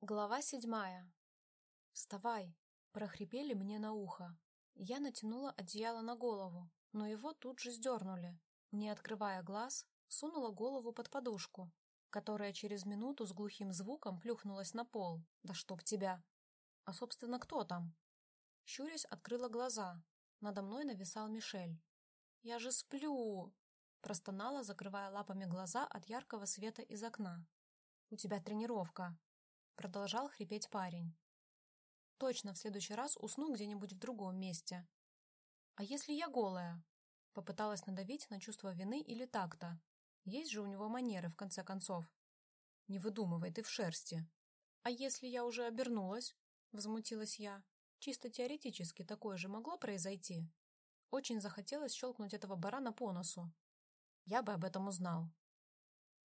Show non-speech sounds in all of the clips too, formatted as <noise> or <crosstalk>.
Глава седьмая. «Вставай!» — прохрипели мне на ухо. Я натянула одеяло на голову, но его тут же сдернули. Не открывая глаз, сунула голову под подушку, которая через минуту с глухим звуком плюхнулась на пол. «Да чтоб тебя!» «А, собственно, кто там?» Щурясь, открыла глаза. Надо мной нависал Мишель. «Я же сплю!» Простонала, закрывая лапами глаза от яркого света из окна. «У тебя тренировка!» Продолжал хрипеть парень. Точно в следующий раз усну где-нибудь в другом месте. А если я голая? Попыталась надавить на чувство вины или такта. Есть же у него манеры, в конце концов. Не выдумывай, ты в шерсти. А если я уже обернулась? Возмутилась я. Чисто теоретически такое же могло произойти. Очень захотелось щелкнуть этого барана по носу. Я бы об этом узнал.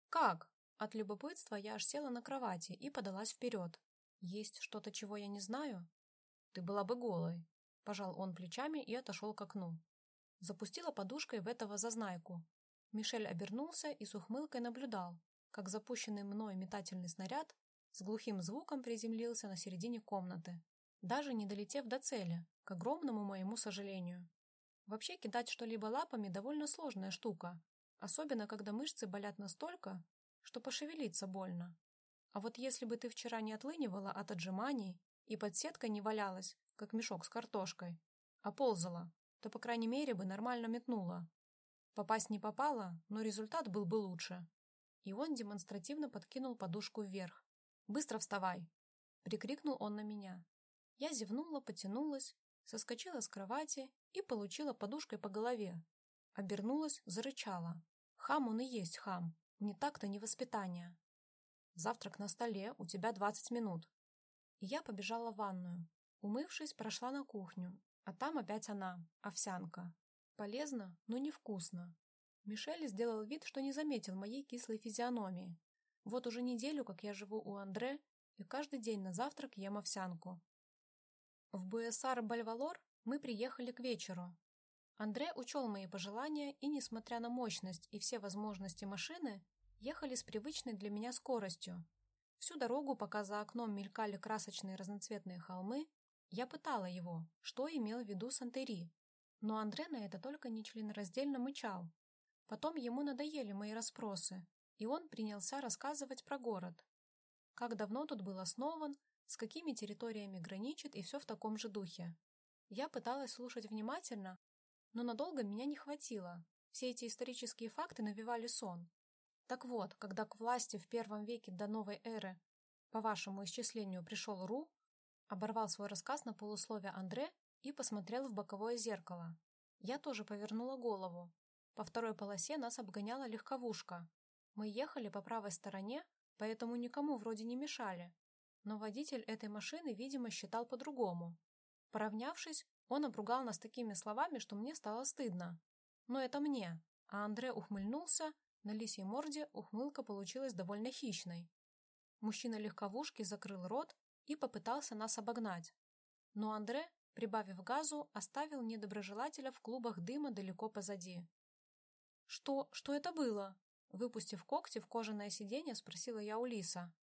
«Как?» От любопытства я аж села на кровати и подалась вперед. Есть что-то, чего я не знаю? Ты была бы голой. Пожал он плечами и отошел к окну. Запустила подушкой в этого зазнайку. Мишель обернулся и с ухмылкой наблюдал, как запущенный мной метательный снаряд с глухим звуком приземлился на середине комнаты, даже не долетев до цели, к огромному моему сожалению. Вообще кидать что-либо лапами довольно сложная штука, особенно когда мышцы болят настолько, что пошевелиться больно. А вот если бы ты вчера не отлынивала от отжиманий и под сеткой не валялась, как мешок с картошкой, а ползала, то, по крайней мере, бы нормально метнула. Попасть не попало, но результат был бы лучше. И он демонстративно подкинул подушку вверх. «Быстро вставай!» — прикрикнул он на меня. Я зевнула, потянулась, соскочила с кровати и получила подушкой по голове. Обернулась, зарычала. Хам он и есть хам. Не так-то не воспитание. Завтрак на столе, у тебя двадцать минут. И я побежала в ванную. Умывшись, прошла на кухню, а там опять она, овсянка. Полезно, но невкусно. Мишель сделал вид, что не заметил моей кислой физиономии. Вот уже неделю, как я живу у Андре, и каждый день на завтрак ем овсянку. В Буэсар-Бальвалор мы приехали к вечеру, Андре учел мои пожелания и, несмотря на мощность и все возможности машины, ехали с привычной для меня скоростью. Всю дорогу, пока за окном мелькали красочные разноцветные холмы, я пытала его, что имел в виду Сантери. Но Андре на это только нечленораздельно мычал. Потом ему надоели мои расспросы, и он принялся рассказывать про город. Как давно тут был основан, с какими территориями граничит и все в таком же духе. Я пыталась слушать внимательно, но надолго меня не хватило. Все эти исторические факты навевали сон. Так вот, когда к власти в первом веке до новой эры, по вашему исчислению, пришел Ру, оборвал свой рассказ на полусловие Андре и посмотрел в боковое зеркало. Я тоже повернула голову. По второй полосе нас обгоняла легковушка. Мы ехали по правой стороне, поэтому никому вроде не мешали. Но водитель этой машины, видимо, считал по-другому. Поравнявшись, он обругал нас такими словами, что мне стало стыдно. Но это мне. А Андре ухмыльнулся, на лисьей морде ухмылка получилась довольно хищной. Мужчина легковушки закрыл рот и попытался нас обогнать. Но Андре, прибавив газу, оставил недоброжелателя в клубах дыма далеко позади. «Что? Что это было?» Выпустив когти в кожаное сиденье, спросила я у Лиса.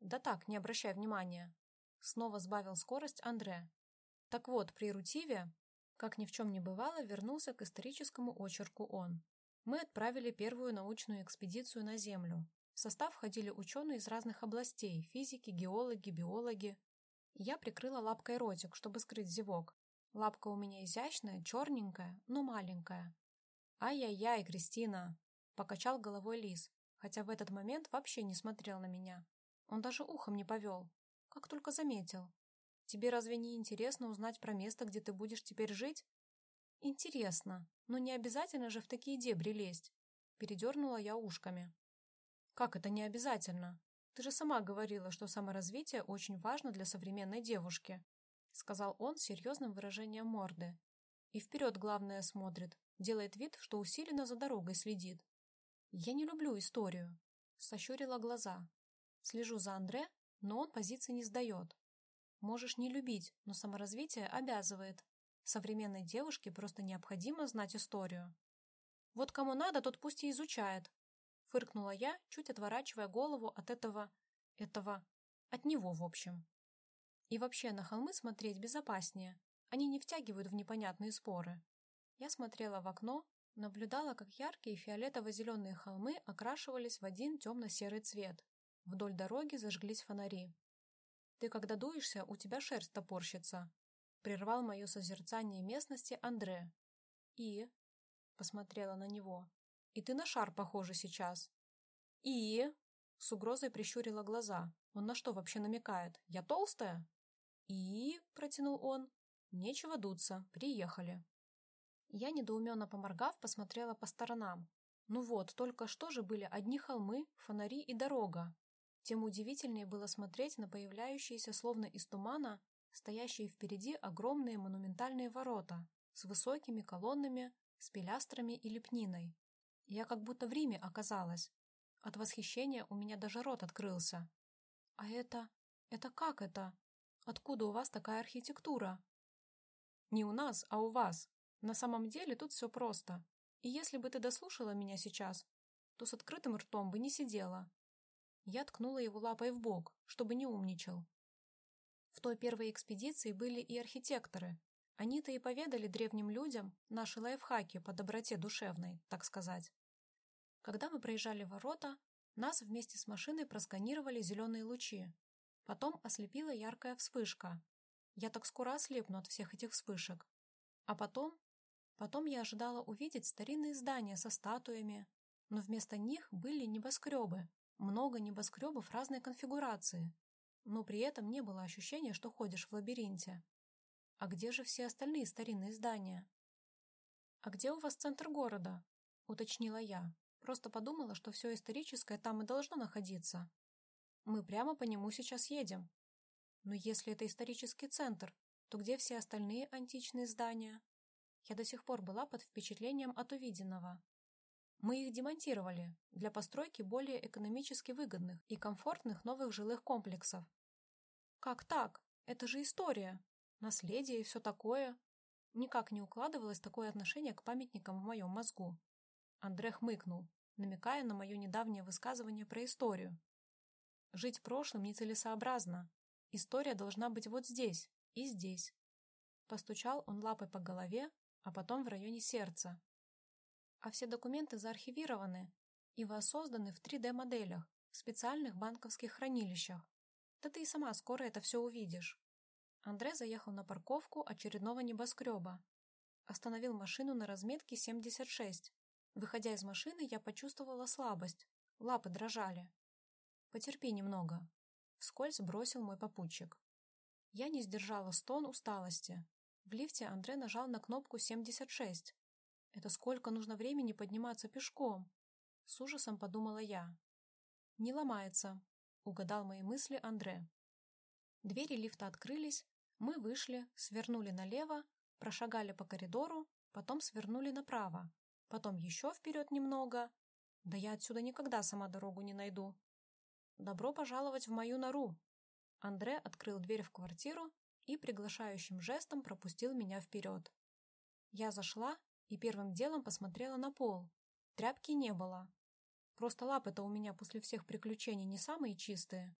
«Да так, не обращай внимания». Снова сбавил скорость Андре. Так вот, при Рутиве, как ни в чем не бывало, вернулся к историческому очерку он. Мы отправили первую научную экспедицию на Землю. В состав входили ученые из разных областей – физики, геологи, биологи. Я прикрыла лапкой ротик, чтобы скрыть зевок. Лапка у меня изящная, черненькая, но маленькая. «Ай-яй-яй, Кристина!» – покачал головой лис, хотя в этот момент вообще не смотрел на меня. Он даже ухом не повел, как только заметил. Тебе разве не интересно узнать про место, где ты будешь теперь жить? Интересно, но не обязательно же в такие дебри лезть. Передернула я ушками. Как это не обязательно? Ты же сама говорила, что саморазвитие очень важно для современной девушки, сказал он с серьезным выражением морды. И вперед, главное, смотрит, делает вид, что усиленно за дорогой следит. Я не люблю историю. Сощурила глаза. Слежу за Андре, но он позиции не сдает. Можешь не любить, но саморазвитие обязывает. Современной девушке просто необходимо знать историю. Вот кому надо, тот пусть и изучает. Фыркнула я, чуть отворачивая голову от этого... этого... От него, в общем. И вообще на холмы смотреть безопаснее. Они не втягивают в непонятные споры. Я смотрела в окно, наблюдала, как яркие фиолетово-зеленые холмы окрашивались в один темно-серый цвет. Вдоль дороги зажглись фонари. «Ты когда дуешься, у тебя шерсть топорщится», — прервал мое созерцание местности Андре. «И?» — посмотрела на него. «И ты на шар похожа сейчас». «И?» — с угрозой прищурила глаза. «Он на что вообще намекает? Я толстая?» «И?» — протянул он. «Нечего дуться. Приехали». Я, недоуменно поморгав, посмотрела по сторонам. Ну вот, только что же были одни холмы, фонари и дорога. Тем удивительнее было смотреть на появляющиеся словно из тумана, стоящие впереди огромные монументальные ворота с высокими колоннами, с пилястрами и лепниной. Я как будто в Риме оказалась. От восхищения у меня даже рот открылся. «А это... это как это? Откуда у вас такая архитектура?» «Не у нас, а у вас», на самом деле тут все просто. И если бы ты дослушала меня сейчас, то с открытым ртом бы не сидела. Я ткнула его лапой в бок, чтобы не умничал. В той первой экспедиции были и архитекторы. Они-то и поведали древним людям наши лайфхаки по доброте душевной, так сказать. Когда мы проезжали ворота, нас вместе с машиной просканировали зеленые лучи. Потом ослепила яркая вспышка. Я так скоро ослепну от всех этих вспышек. А потом Потом я ожидала увидеть старинные здания со статуями, но вместо них были небоскребы, много небоскребов разной конфигурации, но при этом не было ощущения, что ходишь в лабиринте. А где же все остальные старинные здания? «А где у вас центр города?» — уточнила я. Просто подумала, что все историческое там и должно находиться. Мы прямо по нему сейчас едем. Но если это исторический центр, то где все остальные античные здания? Я до сих пор была под впечатлением от увиденного. Мы их демонтировали для постройки более экономически выгодных и комфортных новых жилых комплексов. Как так? Это же история. Наследие и все такое. Никак не укладывалось такое отношение к памятникам в моем мозгу. Андре хмыкнул, намекая на мое недавнее высказывание про историю. Жить прошлым нецелесообразно. История должна быть вот здесь и здесь. Постучал он лапой по голове, а потом в районе сердца. А все документы заархивированы и воссозданы в 3D-моделях в специальных банковских хранилищах. Да ты и сама скоро это все увидишь. Андре заехал на парковку очередного небоскреба. Остановил машину на разметке 76. Выходя из машины, я почувствовала слабость. Лапы дрожали. «Потерпи немного», — вскользь бросил мой попутчик. Я не сдержала стон усталости, в лифте Андре нажал на кнопку 76. Это сколько нужно времени подниматься пешком? С ужасом подумала я. Не ломается, угадал мои мысли Андре. Двери лифта открылись, мы вышли, свернули налево, прошагали по коридору, потом свернули направо, потом еще вперед немного. Да я отсюда никогда сама дорогу не найду. Добро пожаловать в мою нору. Андре открыл дверь в квартиру и приглашающим жестом пропустил меня вперед. Я зашла и первым делом посмотрела на пол. Тряпки не было. Просто лапы-то у меня после всех приключений не самые чистые.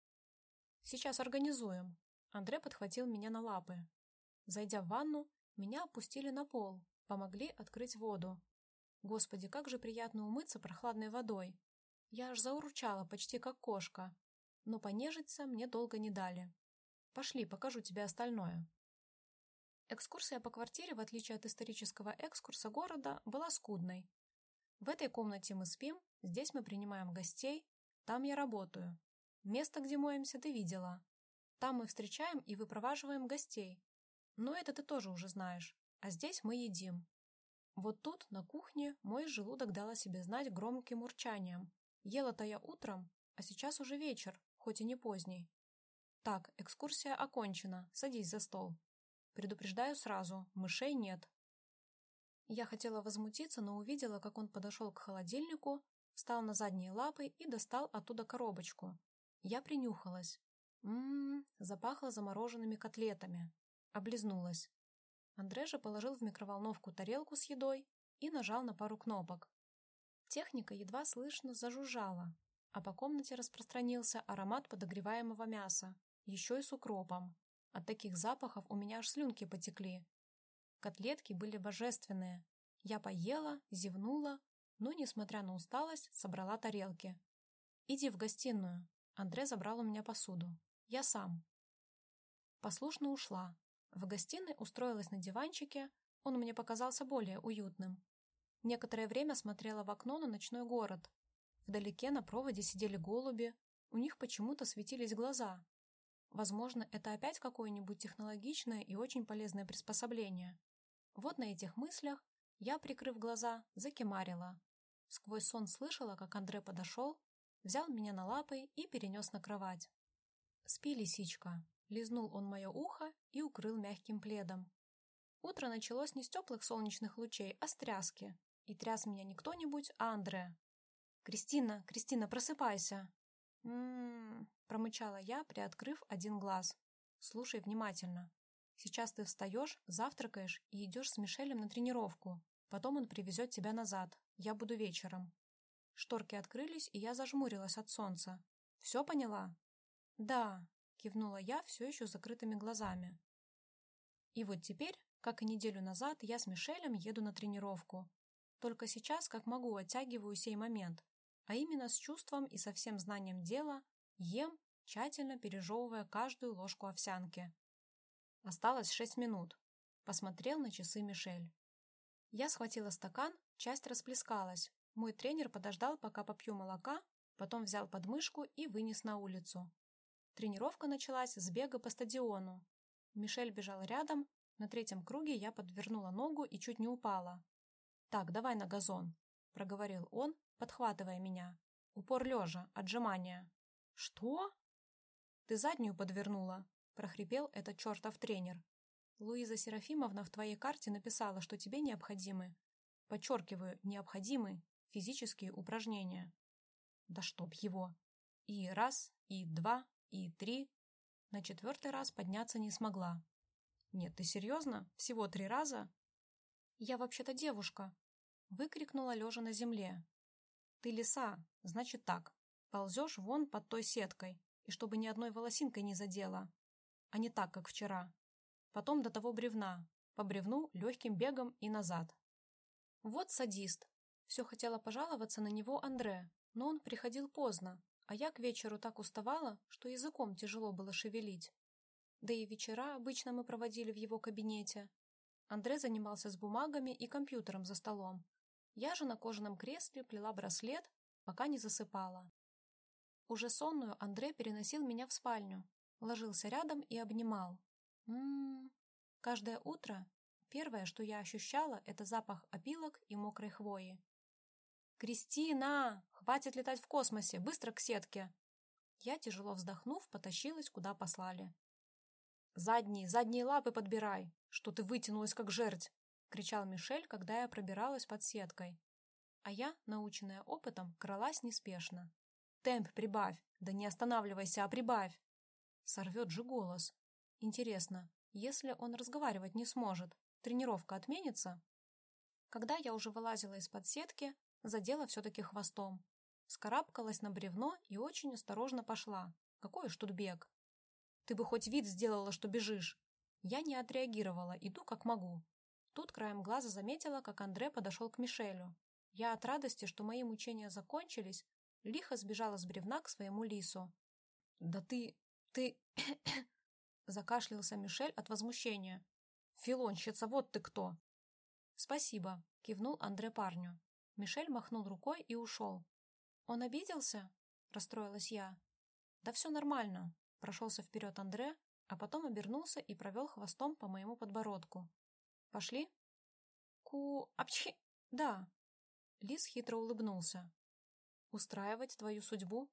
Сейчас организуем. Андре подхватил меня на лапы. Зайдя в ванну, меня опустили на пол, помогли открыть воду. Господи, как же приятно умыться прохладной водой. Я аж заурчала, почти как кошка. Но понежиться мне долго не дали. Пошли, покажу тебе остальное. Экскурсия по квартире, в отличие от исторического экскурса города, была скудной. В этой комнате мы спим, здесь мы принимаем гостей, там я работаю. Место, где моемся, ты видела. Там мы встречаем и выпроваживаем гостей. Но это ты тоже уже знаешь. А здесь мы едим. Вот тут, на кухне, мой желудок дал о себе знать громким урчанием. Ела-то я утром, а сейчас уже вечер, хоть и не поздний. Так, экскурсия окончена, садись за стол. Предупреждаю сразу, мышей нет. Я хотела возмутиться, но увидела, как он подошел к холодильнику, встал на задние лапы и достал оттуда коробочку. Я принюхалась. Ммм, запахло замороженными котлетами. Облизнулась. Андре же положил в микроволновку тарелку с едой и нажал на пару кнопок. Техника едва слышно зажужжала. а по комнате распространился аромат подогреваемого мяса, еще и с укропом. От таких запахов у меня аж слюнки потекли. Котлетки были божественные. Я поела, зевнула, но, несмотря на усталость, собрала тарелки. «Иди в гостиную». Андре забрал у меня посуду. «Я сам». Послушно ушла. В гостиной устроилась на диванчике, он мне показался более уютным. Некоторое время смотрела в окно на ночной город. Вдалеке на проводе сидели голуби, у них почему-то светились глаза. Возможно, это опять какое-нибудь технологичное и очень полезное приспособление. Вот на этих мыслях я, прикрыв глаза, закимарила. Сквозь сон слышала, как Андре подошел, взял меня на лапы и перенес на кровать. «Спи, лисичка!» — лизнул он мое ухо и укрыл мягким пледом. Утро началось не с теплых солнечных лучей, а с тряски. И тряс меня не кто-нибудь, а Андре. «Кристина, Кристина, просыпайся!» «М-м-м», промычала я, приоткрыв один глаз. «Слушай внимательно. Сейчас ты встаешь, завтракаешь и идешь с Мишелем на тренировку. Потом он привезет тебя назад. Я буду вечером». Шторки открылись, и я зажмурилась от солнца. «Все поняла?» «Да», — кивнула я все еще закрытыми глазами. И вот теперь, как и неделю назад, я с Мишелем еду на тренировку. Только сейчас, как могу, оттягиваю сей момент, а именно с чувством и со всем знанием дела ем, тщательно пережевывая каждую ложку овсянки. Осталось шесть минут. Посмотрел на часы Мишель. Я схватила стакан, часть расплескалась. Мой тренер подождал, пока попью молока, потом взял подмышку и вынес на улицу. Тренировка началась с бега по стадиону. Мишель бежал рядом, на третьем круге я подвернула ногу и чуть не упала. «Так, давай на газон», — проговорил он, подхватывая меня. Упор лежа, отжимания. «Что?» «Ты заднюю подвернула», — прохрипел этот чертов тренер. «Луиза Серафимовна в твоей карте написала, что тебе необходимы, подчеркиваю, необходимы физические упражнения». «Да чтоб его!» И раз, и два, и три. На четвертый раз подняться не смогла. «Нет, ты серьезно? Всего три раза?» «Я вообще-то девушка!» — выкрикнула лежа на земле. «Ты лиса, значит так. Ползешь вон под той сеткой, и чтобы ни одной волосинкой не задела. А не так, как вчера. Потом до того бревна, по бревну легким бегом и назад. Вот садист. Все хотела пожаловаться на него Андре, но он приходил поздно, а я к вечеру так уставала, что языком тяжело было шевелить. Да и вечера обычно мы проводили в его кабинете. Андре занимался с бумагами и компьютером за столом, я же на кожаном кресле плела браслет, пока не засыпала. Уже сонную Андрей переносил меня в спальню, ложился рядом и обнимал. Ммм, каждое утро первое, что я ощущала, это запах опилок и мокрой хвои. «Кристина! Хватит летать в космосе! Быстро к сетке!» Я, тяжело вздохнув, потащилась, куда послали. «Задние, задние лапы подбирай! Что ты вытянулась, как жерть!» — кричал Мишель, когда я пробиралась под сеткой. А я, наученная опытом, кралась неспешно. «Темп прибавь! Да не останавливайся, а прибавь!» Сорвет же голос. Интересно, если он разговаривать не сможет, тренировка отменится? Когда я уже вылазила из-под сетки, задела все-таки хвостом. Скарабкалась на бревно и очень осторожно пошла. Какой уж тут бег. Ты бы хоть вид сделала, что бежишь. Я не отреагировала, иду как могу. Тут краем глаза заметила, как Андре подошел к Мишелю. Я от радости, что мои мучения закончились, лихо сбежала с бревна к своему лису. «Да ты... ты...» <coughs> Закашлялся Мишель от возмущения. «Филонщица, вот ты кто!» «Спасибо», — кивнул Андре парню. Мишель махнул рукой и ушел. «Он обиделся?» — расстроилась я. «Да все нормально», — прошелся вперед Андре, а потом обернулся и провел хвостом по моему подбородку. Пошли? Ку... Апчхи... Да. Лис хитро улыбнулся. Устраивать твою судьбу?